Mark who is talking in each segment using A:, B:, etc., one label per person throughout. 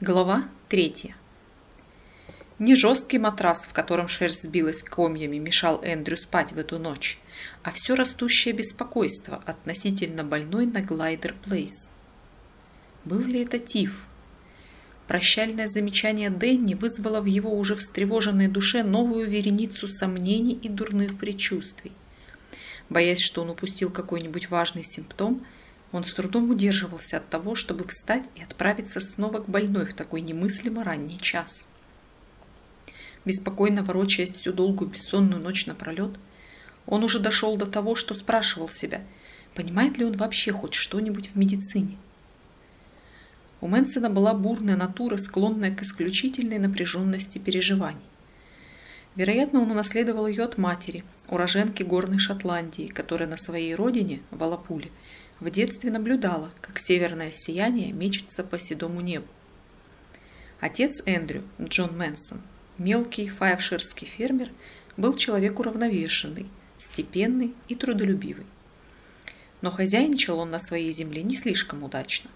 A: Глава третья. Не жесткий матрас, в котором шерсть сбилась комьями, мешал Эндрю спать в эту ночь, а все растущее беспокойство относительно больной на Глайдер Плейс. Был ли это тиф? Прощальное замечание Дэнни вызвало в его уже встревоженной душе новую вереницу сомнений и дурных предчувствий. Боясь, что он упустил какой-нибудь важный симптом, он с трудом удерживался от того, чтобы встать и отправиться снова к больной в такой немыслимо ранний час. Беспокойно ворочаясь всю долгую бессонную ночь напролет, он уже дошел до того, что спрашивал себя, понимает ли он вообще хоть что-нибудь в медицине. У Мэнсона была бурная натура, склонная к исключительной напряженности переживаний. Вероятно, он унаследовал ее от матери, уроженки горной Шотландии, которая на своей родине, в Алапуле, в детстве наблюдала, как северное сияние мечется по седому небу. Отец Эндрю, Джон Мэнсон, мелкий файвширский фермер, был человек уравновешенный, степенный и трудолюбивый. Но хозяйничал он на своей земле не слишком удачно.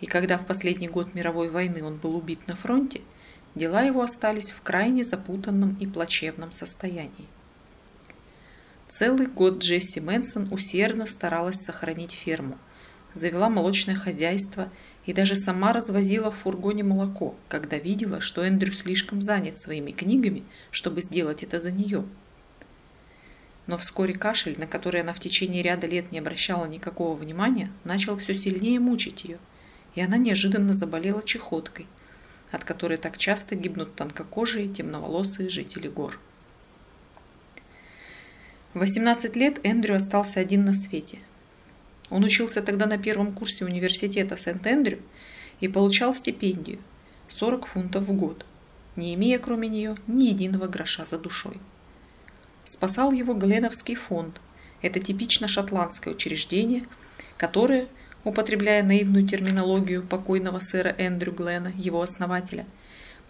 A: И когда в последний год мировой войны он был убит на фронте, дела его остались в крайне запутанном и плачевном состоянии. Целый год Джесси Мэнсон усердно старалась сохранить ферму, завела молочное хозяйство и даже сама развозила в фургоне молоко, когда видела, что Эндрю слишком занят своими книгами, чтобы сделать это за нее. Но вскоре кашель, на который она в течение ряда лет не обращала никакого внимания, начал все сильнее мучить ее, и она неожиданно заболела чехоткой, от которой так часто гибнут тонкокожие темноволосые жители гор. В 18 лет Эндрю остался один на свете. Он учился тогда на первом курсе университета Сент-Эндрю и получал стипендию – 40 фунтов в год, не имея кроме нее ни единого гроша за душой. Спасал его Гленовский фонд – это типично шотландское учреждение, которое, употребляя наивную терминологию покойного сэра Эндрю Глена, его основателя –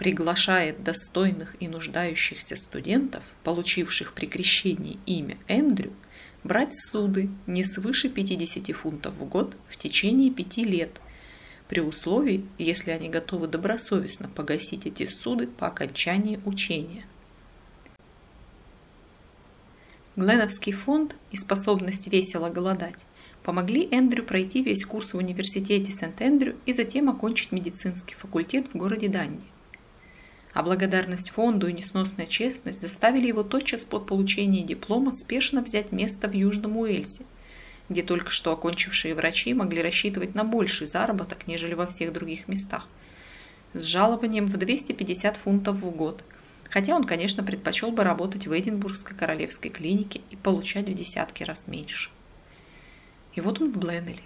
A: приглашает достойных и нуждающихся студентов, получивших при крещении имя Эндрю, брать суды не свыше 50 фунтов в год в течение пяти лет, при условии, если они готовы добросовестно погасить эти суды по окончании учения. Гленовский фонд и способность весело голодать помогли Эндрю пройти весь курс в университете Сент-Эндрю и затем окончить медицинский факультет в городе Данди а благодарность фонду и несносная честность заставили его тотчас по получении диплома спешно взять место в Южном Уэльсе, где только что окончившие врачи могли рассчитывать на больший заработок, нежели во всех других местах, с жалованием в 250 фунтов в год, хотя он, конечно, предпочел бы работать в Эдинбургской королевской клинике и получать в десятки раз меньше. И вот он в Бленнеле.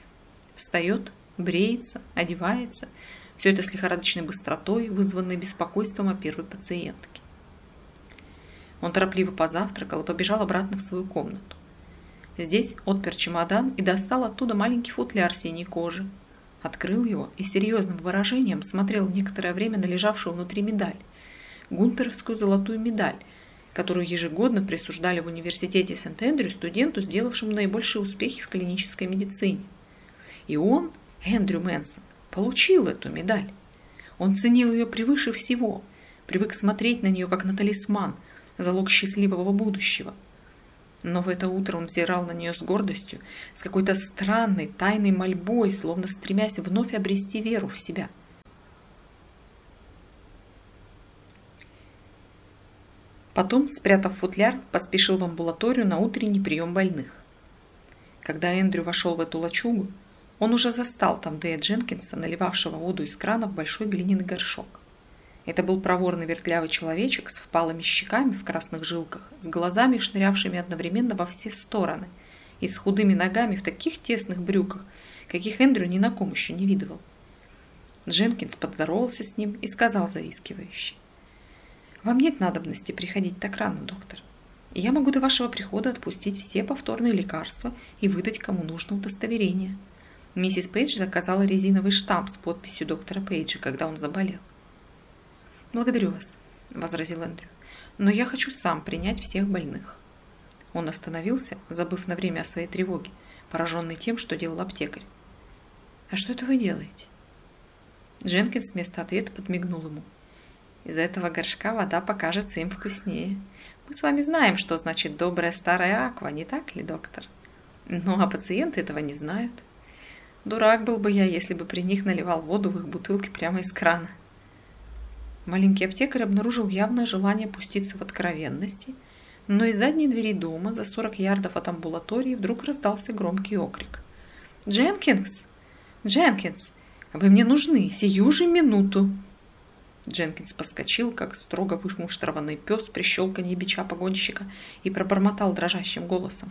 A: Встает, бреется, одевается – все это с лихорадочной быстротой, вызванной беспокойством о первой пациентке. Он торопливо позавтракал и побежал обратно в свою комнату. Здесь отпер чемодан и достал оттуда маленький футляр синей кожи. Открыл его и серьезным выражением смотрел некоторое время на лежавшую внутри медаль. Гунтеровскую золотую медаль, которую ежегодно присуждали в университете Сент-Эндрю студенту, сделавшему наибольшие успехи в клинической медицине. И он, Эндрю Мэнсон, получил эту медаль. Он ценил ее превыше всего, привык смотреть на нее как на талисман, залог счастливого будущего. Но в это утро он взирал на нее с гордостью, с какой-то странной, тайной мольбой, словно стремясь вновь обрести веру в себя. Потом, спрятав футляр, поспешил в амбулаторию на утренний прием больных. Когда Эндрю вошел в эту лачугу, он уже застал там Дэя Дженкинса, наливавшего воду из крана в большой глиняный горшок. Это был проворный вертлявый человечек с впалыми щеками в красных жилках, с глазами, шнырявшими одновременно во все стороны, и с худыми ногами в таких тесных брюках, каких Эндрю ни на ком еще не видывал. Дженкинс поздоровался с ним и сказал заискивающе. «Вам нет надобности приходить так рано, доктор. Я могу до вашего прихода отпустить все повторные лекарства и выдать кому нужно удостоверение». Миссис Пейдж заказала резиновый штамп с подписью доктора Пейджа, когда он заболел. «Благодарю вас», – возразил Эндрю, – «но я хочу сам принять всех больных». Он остановился, забыв на время о своей тревоге, пораженный тем, что делал аптекарь. «А что это вы делаете?» Дженкинс вместо ответа подмигнул ему. Из этого горшка вода покажется им вкуснее. Мы с вами знаем, что значит добрая старая аква, не так ли, доктор? Ну, а пациенты этого не знают. Дурак был бы я, если бы при них наливал воду в их бутылки прямо из крана. Маленький аптекарь обнаружил явное желание пуститься в откровенности, но из задней двери дома, за 40 ярдов от амбулатории, вдруг раздался громкий окрик. «Дженкинс! Дженкинс! Вы мне нужны! Сию же минуту!» Дженкинс поскочил, как строго вымуштрованный пес при щелканье бича погонщика, и пробормотал дрожащим голосом.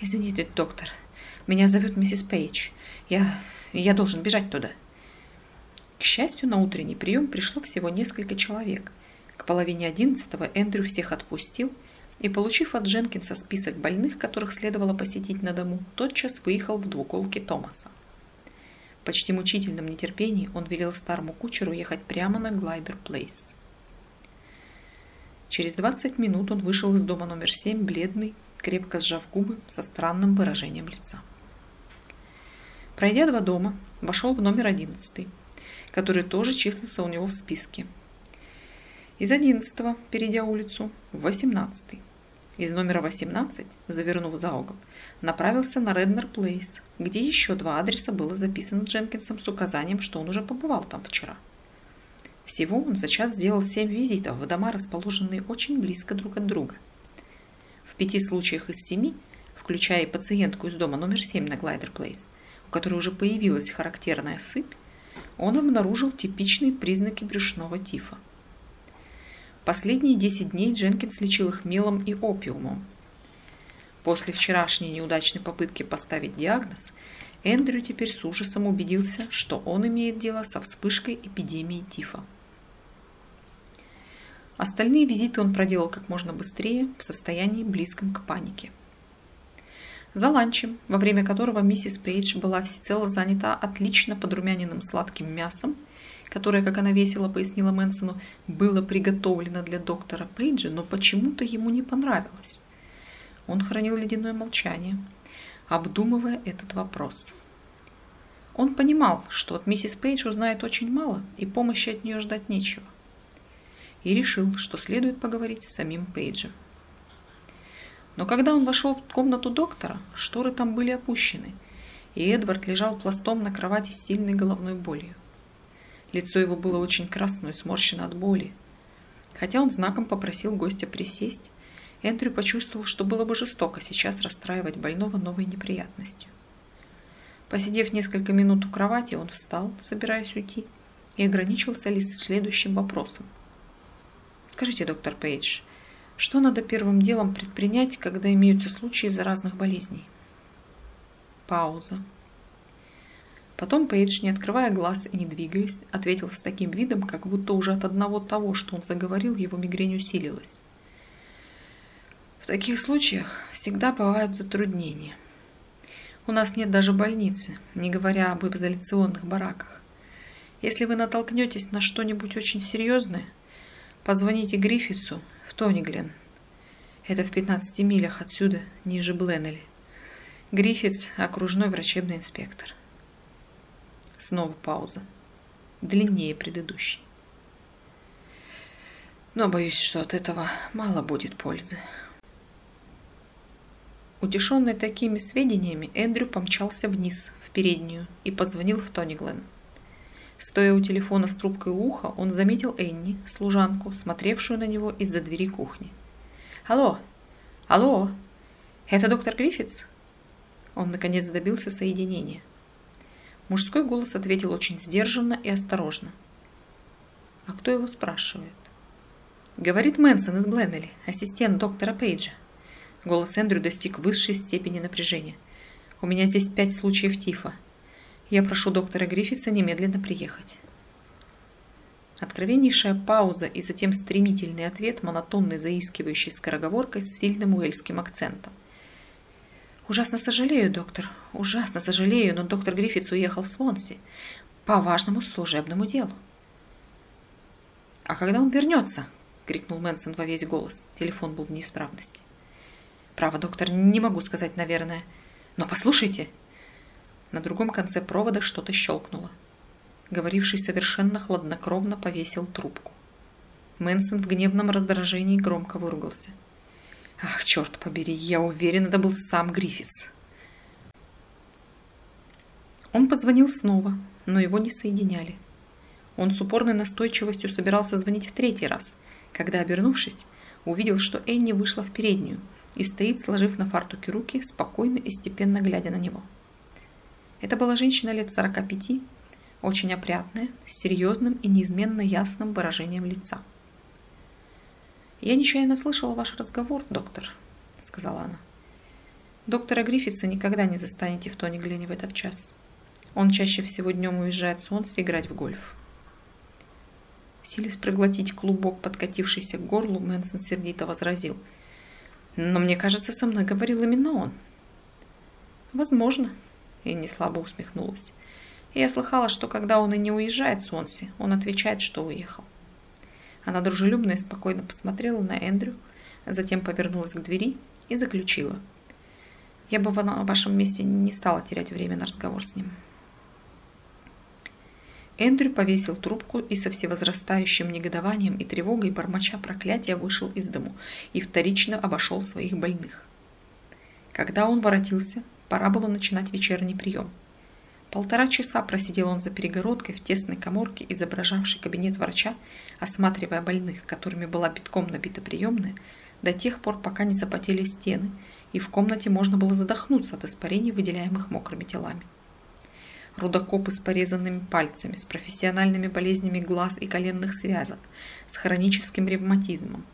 A: «Извините, доктор, меня зовут миссис Пейдж. Я... я должен бежать туда». К счастью, на утренний прием пришло всего несколько человек. К половине одиннадцатого Эндрю всех отпустил и, получив от Дженкинса список больных, которых следовало посетить на дому, тотчас выехал в двуколке Томаса. В почти мучительном нетерпении он велел старому кучеру ехать прямо на Глайдер Плейс. Через 20 минут он вышел из дома номер 7, бледный, крепко сжав губы, со странным выражением лица. Пройдя два дома, вошел в номер 11 который тоже числился у него в списке. Из 11 перейдя улицу, в 18 Из номера 18, завернув за угол, направился на Реднер Плейс, где еще два адреса было записано Дженкинсом с указанием, что он уже побывал там вчера. Всего он за час сделал семь визитов в дома, расположенные очень близко друг от друга. В пяти случаях из семи, включая и пациентку из дома номер 7 на Глайдер Плейс, у которой уже появилась характерная сыпь, он обнаружил типичные признаки брюшного тифа. Последние 10 дней Дженкинс лечил их мелом и опиумом. После вчерашней неудачной попытки поставить диагноз, Эндрю теперь с ужасом убедился, что он имеет дело со вспышкой эпидемии тифа. Остальные визиты он проделал как можно быстрее, в состоянии близком к панике. За ланчем, во время которого миссис Пейдж была всецело занята отлично подрумяненным сладким мясом, которое, как она весело пояснила Мэнсону, было приготовлено для доктора Пейджа, но почему-то ему не понравилось. Он хранил ледяное молчание, обдумывая этот вопрос. Он понимал, что от миссис Пейдж узнает очень мало, и помощи от нее ждать нечего. И решил, что следует поговорить с самим Пейджем. Но когда он вошел в комнату доктора, шторы там были опущены, и Эдвард лежал пластом на кровати с сильной головной болью. Лицо его было очень красное и сморщено от боли. Хотя он знаком попросил гостя присесть, Эндрю почувствовал, что было бы жестоко сейчас расстраивать больного новой неприятностью. Посидев несколько минут у кровати, он встал, собираясь уйти, и ограничился лишь следующим вопросом. «Скажите, доктор Пейдж, что надо первым делом предпринять, когда имеются случаи заразных болезней? Пауза. Потом Пейдж, не открывая глаз и не двигаясь, ответил с таким видом, как будто уже от одного того, что он заговорил, его мигрень усилилась. В таких случаях всегда бывают затруднения. У нас нет даже больницы, не говоря об изоляционных бараках. Если вы натолкнетесь на что-нибудь очень серьезное, позвоните Гриффитсу Тониглен. Это в 15 милях отсюда, ниже Бленнелли. Гриффитс – окружной врачебный инспектор. Снова пауза. Длиннее предыдущей. Но боюсь, что от этого мало будет пользы. Утешенный такими сведениями, Эндрю помчался вниз, в переднюю, и позвонил в Тониглен. Стоя у телефона с трубкой у уха, он заметил Энни, служанку, смотревшую на него из-за двери кухни. «Алло! Алло! Это доктор Гриффитс?» Он, наконец, добился соединения. Мужской голос ответил очень сдержанно и осторожно. «А кто его спрашивает?» «Говорит Мэнсон из Бленнелли, ассистент доктора Пейджа». Голос Эндрю достиг высшей степени напряжения. «У меня здесь пять случаев тифа. Я прошу доктора Гриффитса немедленно приехать. Откровеннейшая пауза и затем стремительный ответ, монотонный, заискивающий скороговоркой с сильным уэльским акцентом. «Ужасно сожалею, доктор, ужасно сожалею, но доктор Гриффитс уехал в Свонси по важному служебному делу». «А когда он вернется?» — крикнул Мэнсон во весь голос. Телефон был в неисправности. «Право, доктор, не могу сказать, наверное. Но послушайте!» На другом конце провода что-то щелкнуло. Говоривший совершенно хладнокровно повесил трубку. Мэнсон в гневном раздражении громко выругался. «Ах, черт побери, я уверен, это был сам Гриффитс!» Он позвонил снова, но его не соединяли. Он с упорной настойчивостью собирался звонить в третий раз, когда, обернувшись, увидел, что Энни вышла в переднюю и стоит, сложив на фартуке руки, спокойно и степенно глядя на него. Это была женщина лет 45, очень опрятная, с серьезным и неизменно ясным выражением лица. «Я нечаянно слышала ваш разговор, доктор», — сказала она. «Доктора Гриффитса никогда не застанете в Тони Глене в этот час. Он чаще всего днем уезжает с Онс играть в гольф». Силясь проглотить клубок, подкатившийся к горлу, Мэнсон сердито возразил. «Но мне кажется, со мной говорил именно он». «Возможно», — Энни слабо усмехнулась. Я слыхала, что когда он и не уезжает с он отвечает, что уехал. Она дружелюбно и спокойно посмотрела на Эндрю, затем повернулась к двери и заключила. Я бы на вашем месте не стала терять время на разговор с ним. Эндрю повесил трубку и со всевозрастающим негодованием и тревогой, бормоча проклятия, вышел из дому и вторично обошел своих больных. Когда он воротился, пора было начинать вечерний прием – Полтора часа просидел он за перегородкой в тесной коморке, изображавшей кабинет врача, осматривая больных, которыми была битком набита приемная, до тех пор, пока не запотели стены, и в комнате можно было задохнуться от испарений, выделяемых мокрыми телами. Рудокопы с порезанными пальцами, с профессиональными болезнями глаз и коленных связок, с хроническим ревматизмом.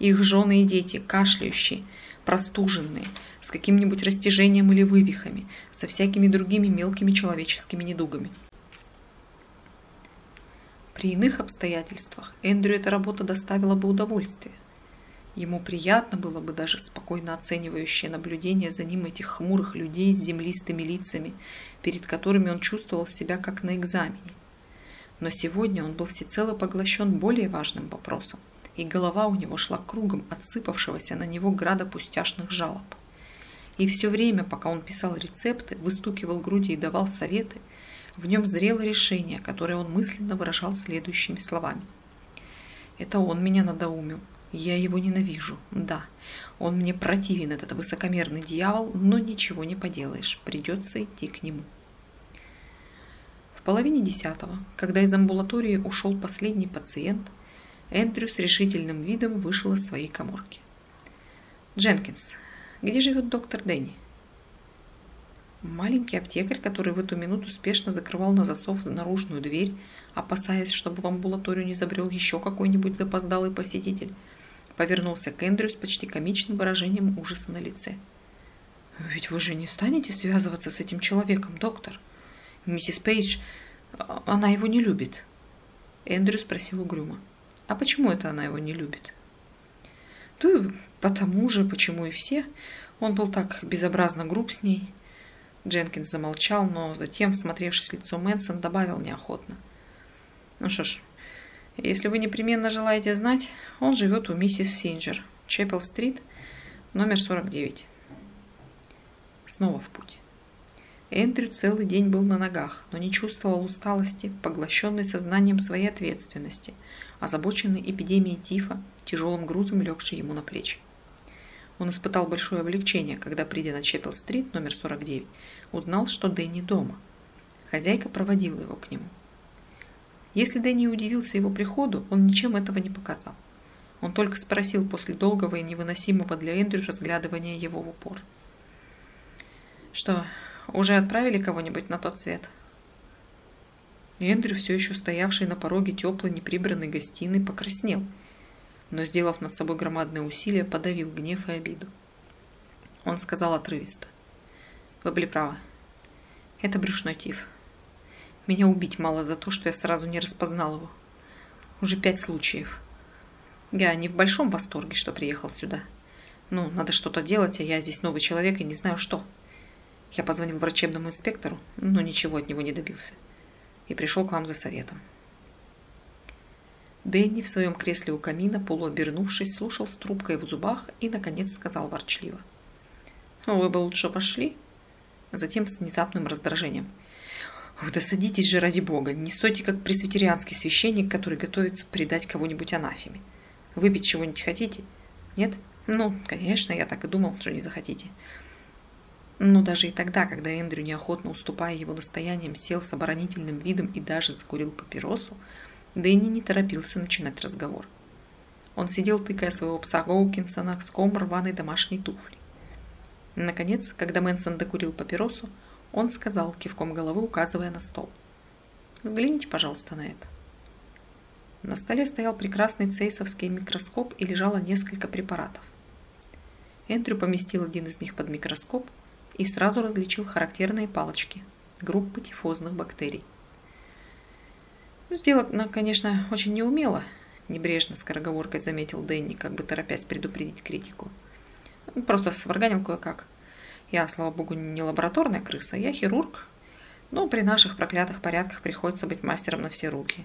A: Их жены и дети, кашляющие, простуженные, с каким-нибудь растяжением или вывихами, со всякими другими мелкими человеческими недугами. При иных обстоятельствах Эндрю эта работа доставила бы удовольствие. Ему приятно было бы даже спокойно оценивающее наблюдение за ним этих хмурых людей с землистыми лицами, перед которыми он чувствовал себя как на экзамене. Но сегодня он был всецело поглощен более важным вопросом – и голова у него шла кругом отсыпавшегося на него града пустяшных жалоб. И все время, пока он писал рецепты, выстукивал груди и давал советы, в нем зрело решение, которое он мысленно выражал следующими словами. «Это он меня надоумил. Я его ненавижу. Да, он мне противен, этот высокомерный дьявол, но ничего не поделаешь. Придется идти к нему». В половине десятого, когда из амбулатории ушел последний пациент, Эндрю с решительным видом вышел из своей коморки. «Дженкинс, где живет доктор Дэнни?» Маленький аптекарь, который в эту минуту спешно закрывал на засов наружную дверь, опасаясь, чтобы в амбулаторию не забрел еще какой-нибудь запоздалый посетитель, повернулся к Эндрю с почти комичным выражением ужаса на лице. «Ведь вы же не станете связываться с этим человеком, доктор? Миссис Пейдж, а, она его не любит». Эндрю спросил угрюмо. А почему это она его не любит? Да потому же, почему и все. Он был так безобразно груб с ней. Дженкинс замолчал, но затем, всмотревшись в лицо Мэнсон, добавил неохотно. Ну что ж, если вы непременно желаете знать, он живет у миссис Синджер, Чеппел-стрит, номер 49. Снова в путь. Эндрю целый день был на ногах, но не чувствовал усталости, поглощенный сознанием своей ответственности – озабоченный эпидемией тифа, тяжелым грузом легший ему на плечи. Он испытал большое облегчение, когда, придя на Чеппел-стрит, номер 49, узнал, что Дэнни дома. Хозяйка проводила его к нему. Если Дэнни удивился его приходу, он ничем этого не показал. Он только спросил после долгого и невыносимого для Эндрю разглядывания его в упор. «Что, уже отправили кого-нибудь на тот свет?» Эндрю, все еще стоявший на пороге теплой неприбранной гостиной, покраснел, но, сделав над собой громадное усилие, подавил гнев и обиду. Он сказал отрывисто. «Вы были правы. Это брюшной тиф. Меня убить мало за то, что я сразу не распознал его. Уже пять случаев. Я не в большом восторге, что приехал сюда. Ну, надо что-то делать, а я здесь новый человек и не знаю что. Я позвонил врачебному инспектору, но ничего от него не добился и пришел к вам за советом. Дэнни в своем кресле у камина, полуобернувшись, слушал с трубкой в зубах и, наконец, сказал ворчливо. «Ну, «Вы бы лучше пошли?» Затем с внезапным раздражением. Да садитесь же ради бога, не стойте как пресвитерианский священник, который готовится предать кого-нибудь анафеме. Выпить чего-нибудь хотите? Нет? Ну, конечно, я так и думал, что не захотите. Но даже и тогда, когда Эндрю, неохотно уступая его настояниям, сел с оборонительным видом и даже закурил папиросу, Дэнни не торопился начинать разговор. Он сидел, тыкая своего пса Гоукинса носком рваной домашней туфли. Наконец, когда Мэнсон докурил папиросу, он сказал, кивком головы указывая на стол. «Взгляните, пожалуйста, на это». На столе стоял прекрасный цейсовский микроскоп и лежало несколько препаратов. Эндрю поместил один из них под микроскоп и сразу различил характерные палочки группы тифозных бактерий. Сделано, конечно, очень неумело, небрежно скороговоркой заметил Дэнни, как бы торопясь предупредить критику. Просто сварганил кое-как. Я, слава богу, не лабораторная крыса, я хирург. Но при наших проклятых порядках приходится быть мастером на все руки.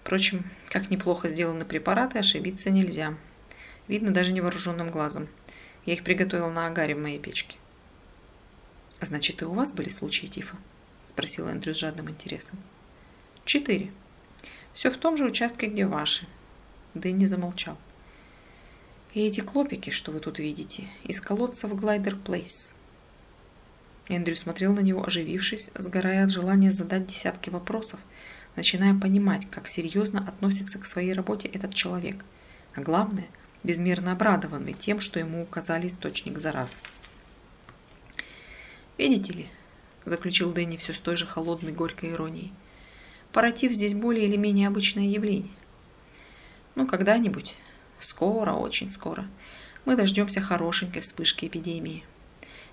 A: Впрочем, как неплохо сделаны препараты, ошибиться нельзя. Видно даже невооруженным глазом. Я их приготовил на агаре в моей печке. «Значит, и у вас были случаи тифа?» – спросил Эндрю с жадным интересом. «Четыре. Все в том же участке, где ваши». Дэнни замолчал. И эти клопики, что вы тут видите, из колодца в Глайдер Плейс. Эндрю смотрел на него, оживившись, сгорая от желания задать десятки вопросов, начиная понимать, как серьезно относится к своей работе этот человек, а главное, безмерно обрадованный тем, что ему указали источник заразы. «Видите ли», – заключил Дэнни все с той же холодной горькой иронией, – «паратив здесь более или менее обычное явление. Ну, когда-нибудь, Скоро, очень скоро. Мы дождемся хорошенькой вспышки эпидемии.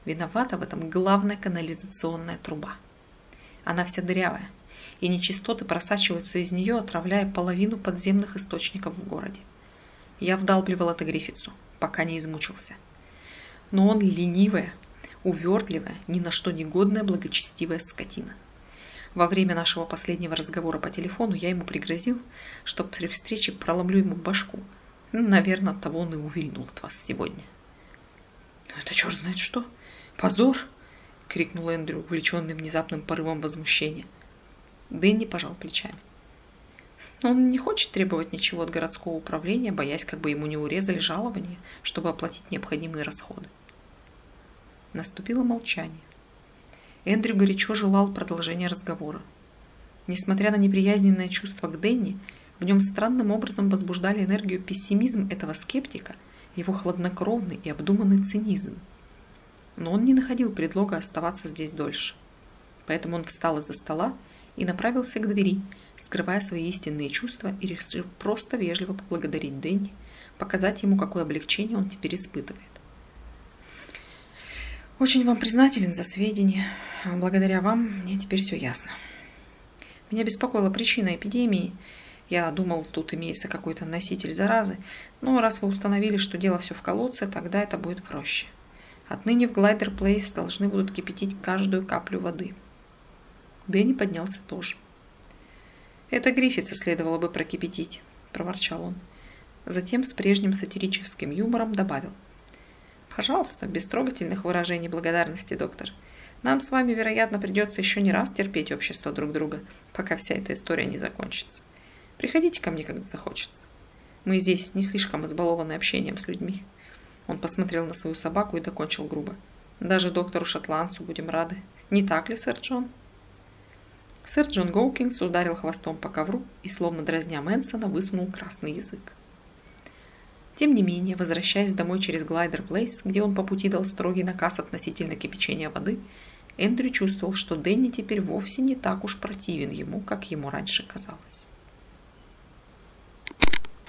A: Виновата в этом главная канализационная труба. Она вся дырявая, и нечистоты просачиваются из нее, отравляя половину подземных источников в городе. Я вдалбливал это Гриффитсу, пока не измучился. Но он ленивая, увертливая, ни на что негодная благочестивая скотина. Во время нашего последнего разговора по телефону я ему пригрозил, что при встрече проломлю ему башку – Наверное, от того он и увильнул от вас сегодня. Это черт знает что. Позор! крикнул Эндрю, увлеченный внезапным порывом возмущения. Дэнни пожал плечами. Он не хочет требовать ничего от городского управления, боясь, как бы ему не урезали жалование, чтобы оплатить необходимые расходы. Наступило молчание. Эндрю горячо желал продолжения разговора. Несмотря на неприязненное чувство к Дэнни, в нем странным образом возбуждали энергию пессимизм этого скептика, его хладнокровный и обдуманный цинизм. Но он не находил предлога оставаться здесь дольше. Поэтому он встал из-за стола и направился к двери, скрывая свои истинные чувства и решив просто вежливо поблагодарить Дэнни, показать ему, какое облегчение он теперь испытывает. Очень вам признателен за сведения. Благодаря вам мне теперь все ясно. Меня беспокоила причина эпидемии – я думал, тут имеется какой-то носитель заразы, но раз вы установили, что дело все в колодце, тогда это будет проще. Отныне в Глайдер Плейс должны будут кипятить каждую каплю воды. Дэнни поднялся тоже. «Это Гриффитса следовало бы прокипятить», – проворчал он. Затем с прежним сатирическим юмором добавил. «Пожалуйста, без трогательных выражений благодарности, доктор. Нам с вами, вероятно, придется еще не раз терпеть общество друг друга, пока вся эта история не закончится». Приходите ко мне, когда захочется. Мы здесь не слишком избалованы общением с людьми. Он посмотрел на свою собаку и докончил грубо. Даже доктору Шотландцу будем рады. Не так ли, сэр Джон? Сэр Джон Гоукинс ударил хвостом по ковру и, словно дразня Мэнсона, высунул красный язык. Тем не менее, возвращаясь домой через Глайдер Плейс, где он по пути дал строгий наказ относительно кипячения воды, Эндрю чувствовал, что Дэнни теперь вовсе не так уж противен ему, как ему раньше казалось.